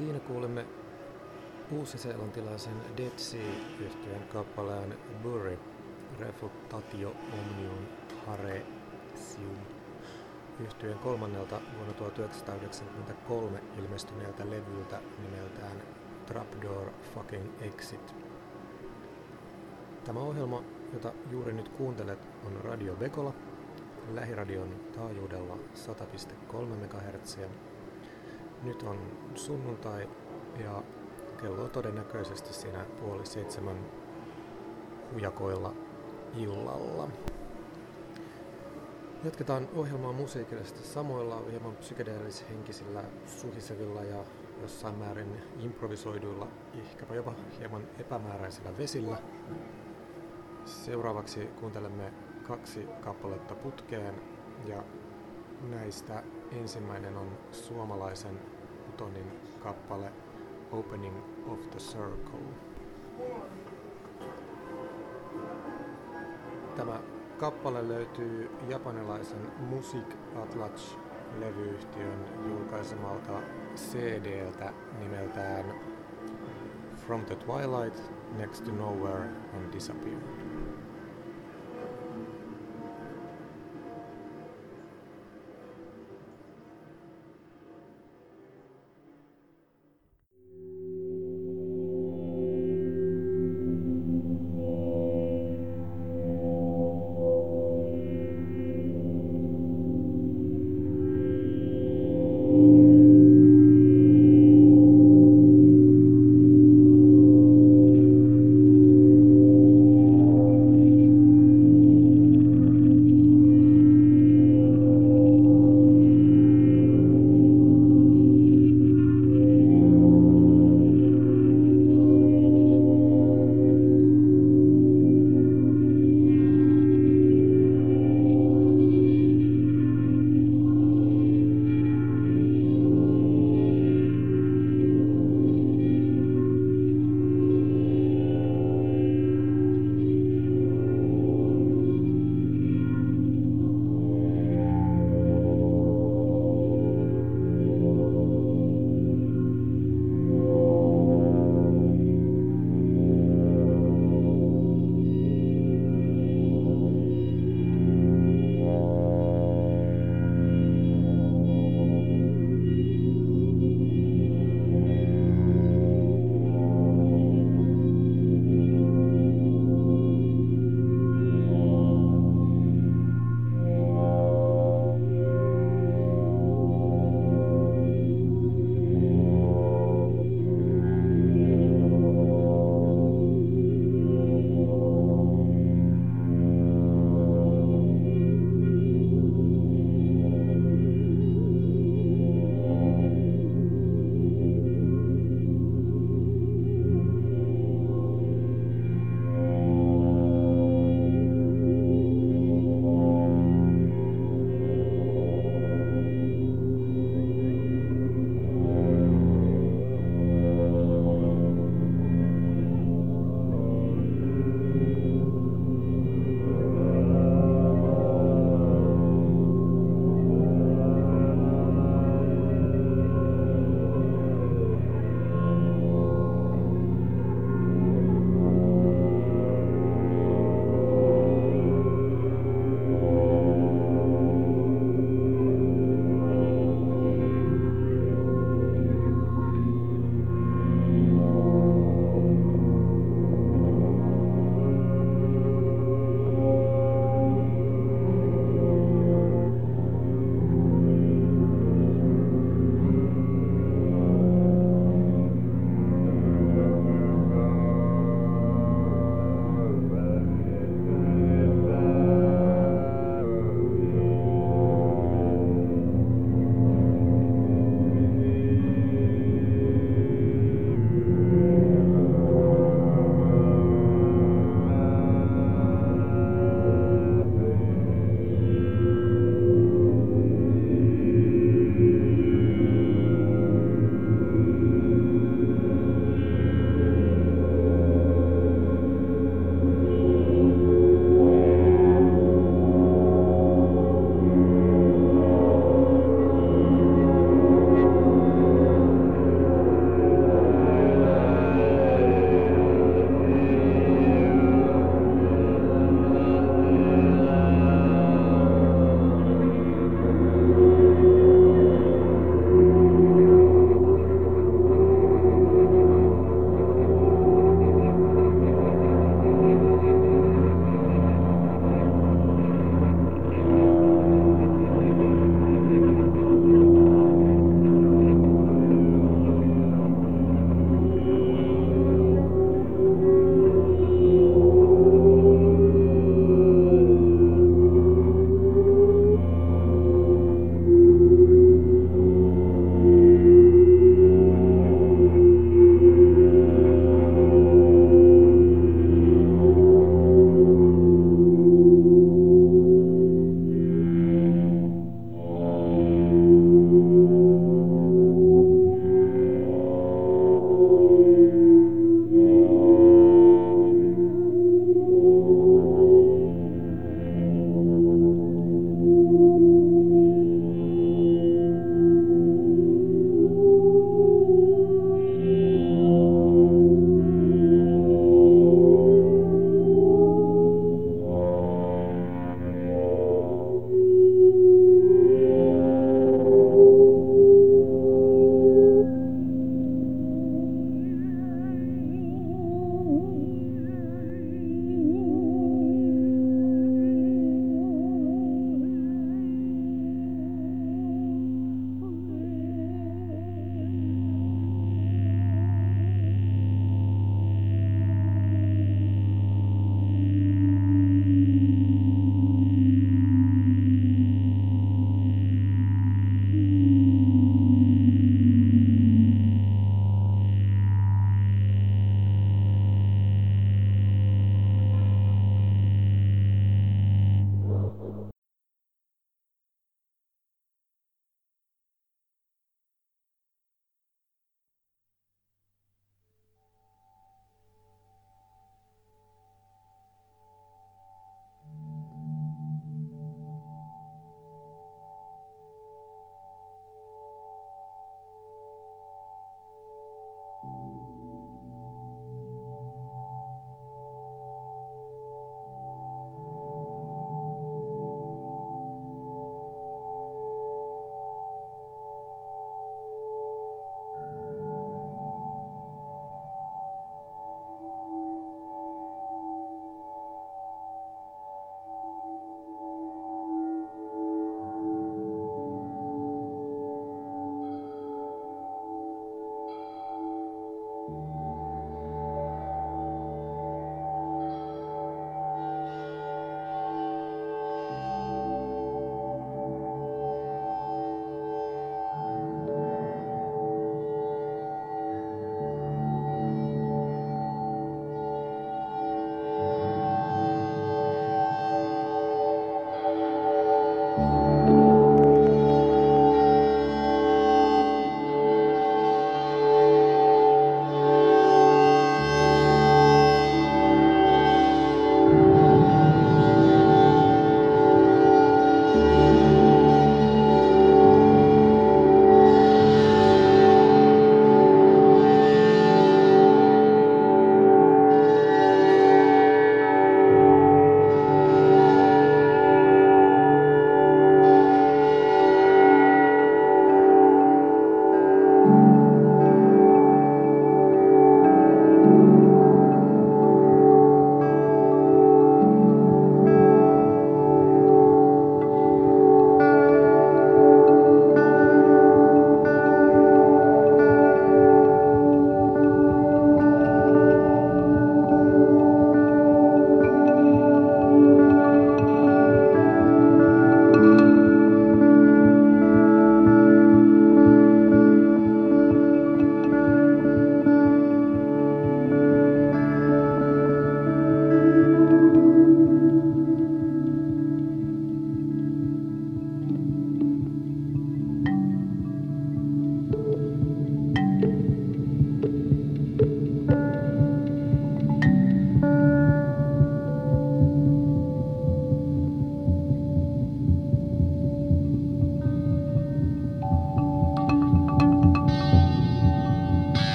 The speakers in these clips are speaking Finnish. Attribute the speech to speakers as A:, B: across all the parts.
A: Siinä kuulemme uusiseelantilaisen Dead Sea-yhtiön kappaleen Burry Refutatio Omnium Hare Sium yhtyeen kolmannelta vuonna 1993 ilmestyneeltä levyltä nimeltään Trapdoor Fucking Exit. Tämä ohjelma, jota juuri nyt kuuntelet, on Radio Vekola, lähiradion taajuudella 100,3 MHz. Nyt on sunnuntai ja kello on todennäköisesti siinä puoli seitsemän hujakoilla illalla. Jatketaan ohjelmaa musiikillisesti samoilla hieman psykedeellishenkisillä, suhisevilla ja jossain määrin improvisoiduilla, ehkäpä jopa hieman epämääräisillä vesillä. Seuraavaksi kuuntelemme kaksi kappaletta putkeen ja näistä ensimmäinen on suomalaisen Utonin kappale Opening of the Circle. Tämä kappale löytyy japanilaisen Music Atlas levyyhtiön julkaisemalta CDltä nimeltään From the Twilight, Next to Nowhere and Disappeared.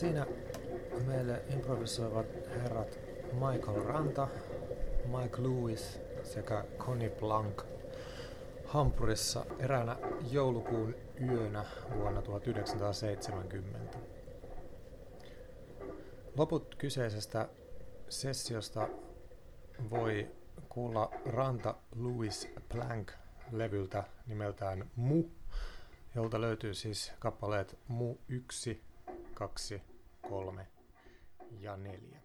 A: Siinä meille improvisoivat herrat Michael Ranta, Mike Lewis sekä Connie Blank Hampurissa eräänä joulukuun yönä vuonna 1970. Loput kyseisestä sessiosta voi kuulla Ranta Louis Plank levyltä nimeltään Mu, jolta löytyy siis kappaleet Mu 1, 2, 3 ja 4.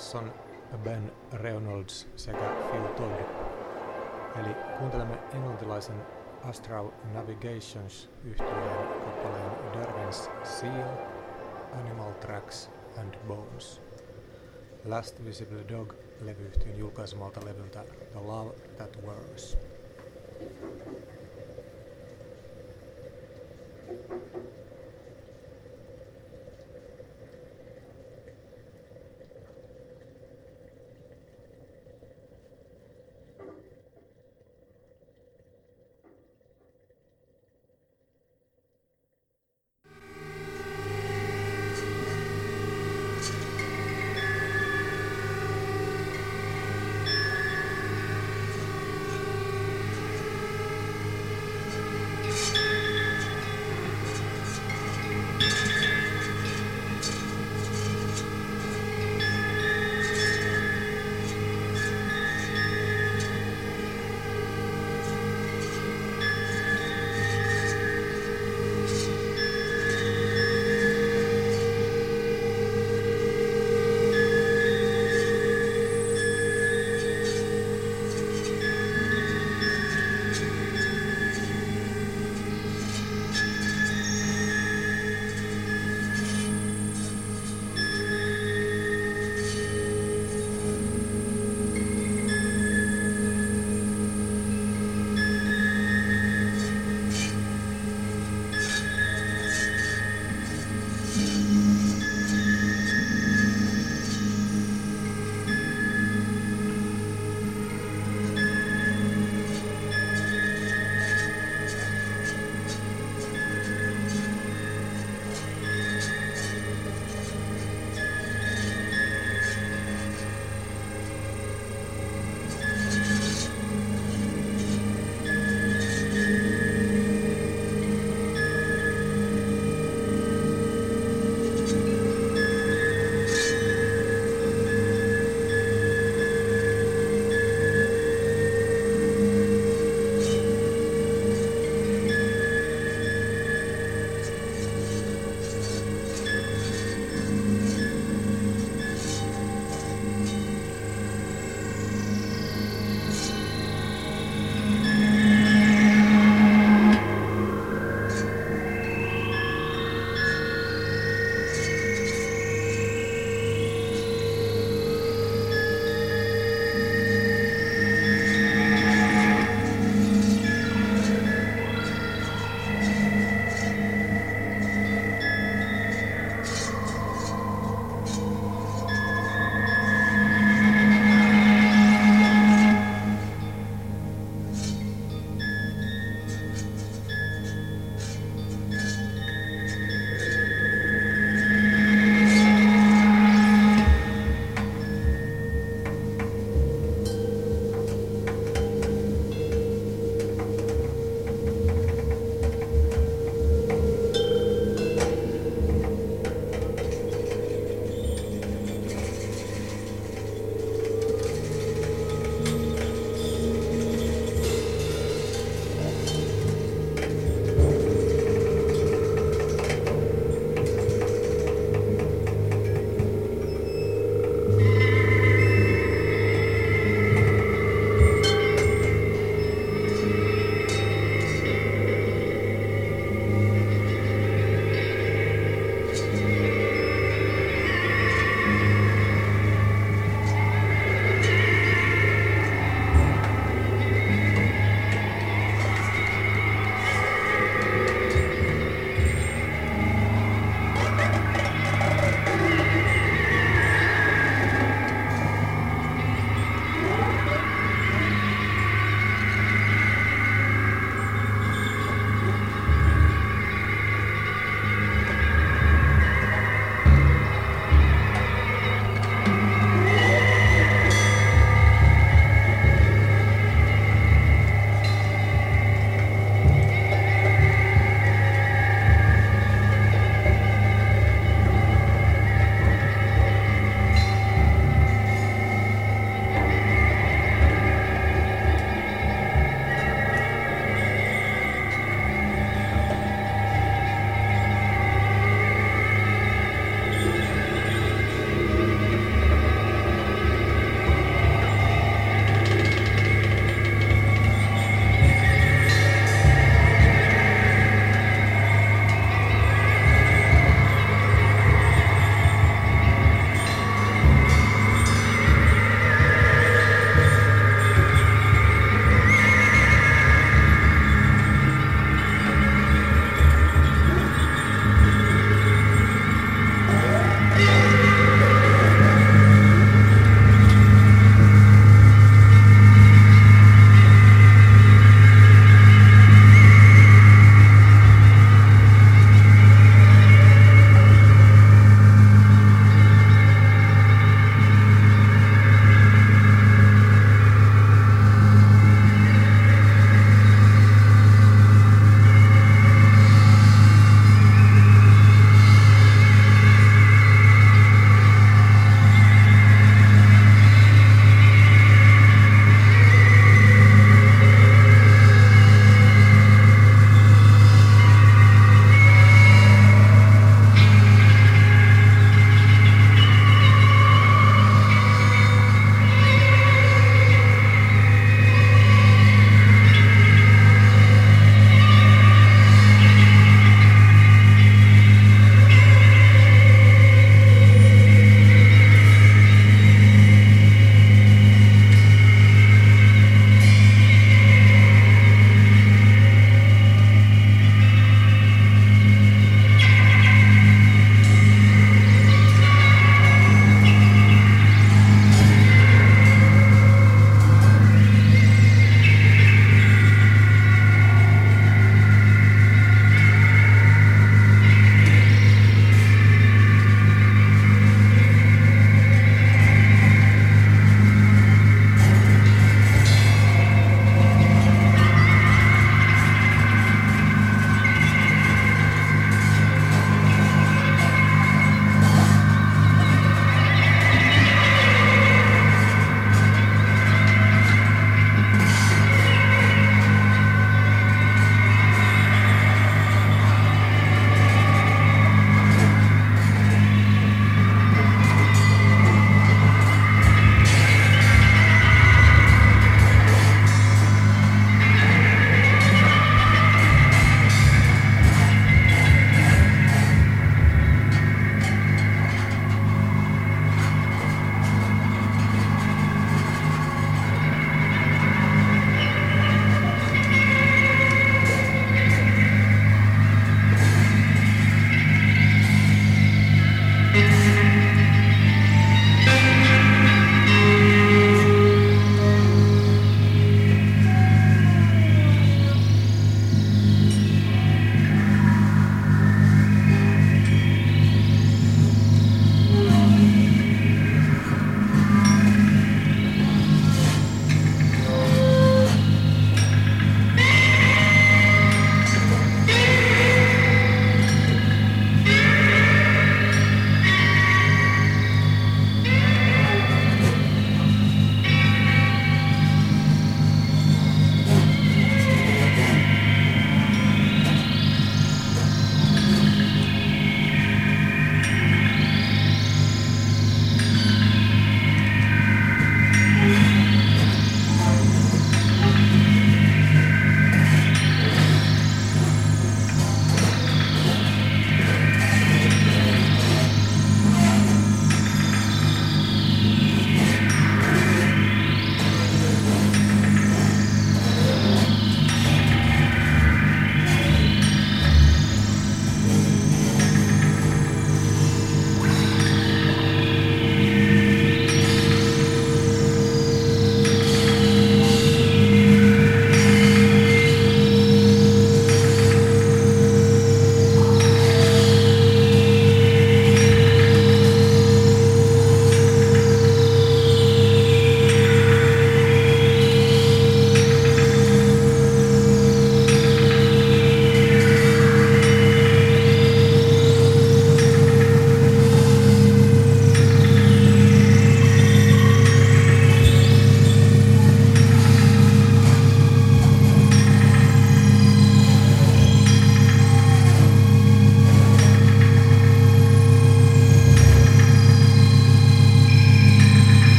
A: Nilsson, Ben Reynolds sekä Phil Todd. Eli kuuntelemme englantilaisen Astral Navigations yhtyeen kappaleen Darwin's Seal, Animal Tracks and Bones. Last Visible Dog levyyhtiön julkaisemalta levyltä The Love That Wears.
B: Thank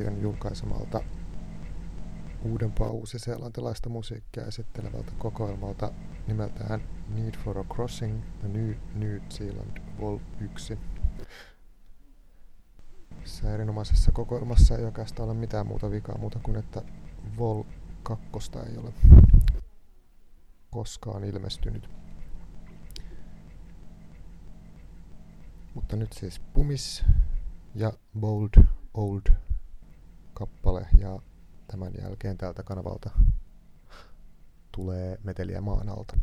C: Xerxes-levyyhtiön julkaisemalta uudempaa uusi-seelantilaista musiikkia esittelevältä kokoelmalta nimeltään Need for a Crossing The New New Zealand Vol 1. Tässä erinomaisessa kokoelmassa ei oikeastaan ole mitään muuta vikaa muuta kuin, että Vol 2 ei ole koskaan ilmestynyt. Mutta nyt siis Pumis ja Bold Old kappale ja tämän jälkeen tältä kanavalta tulee meteliä maan alta.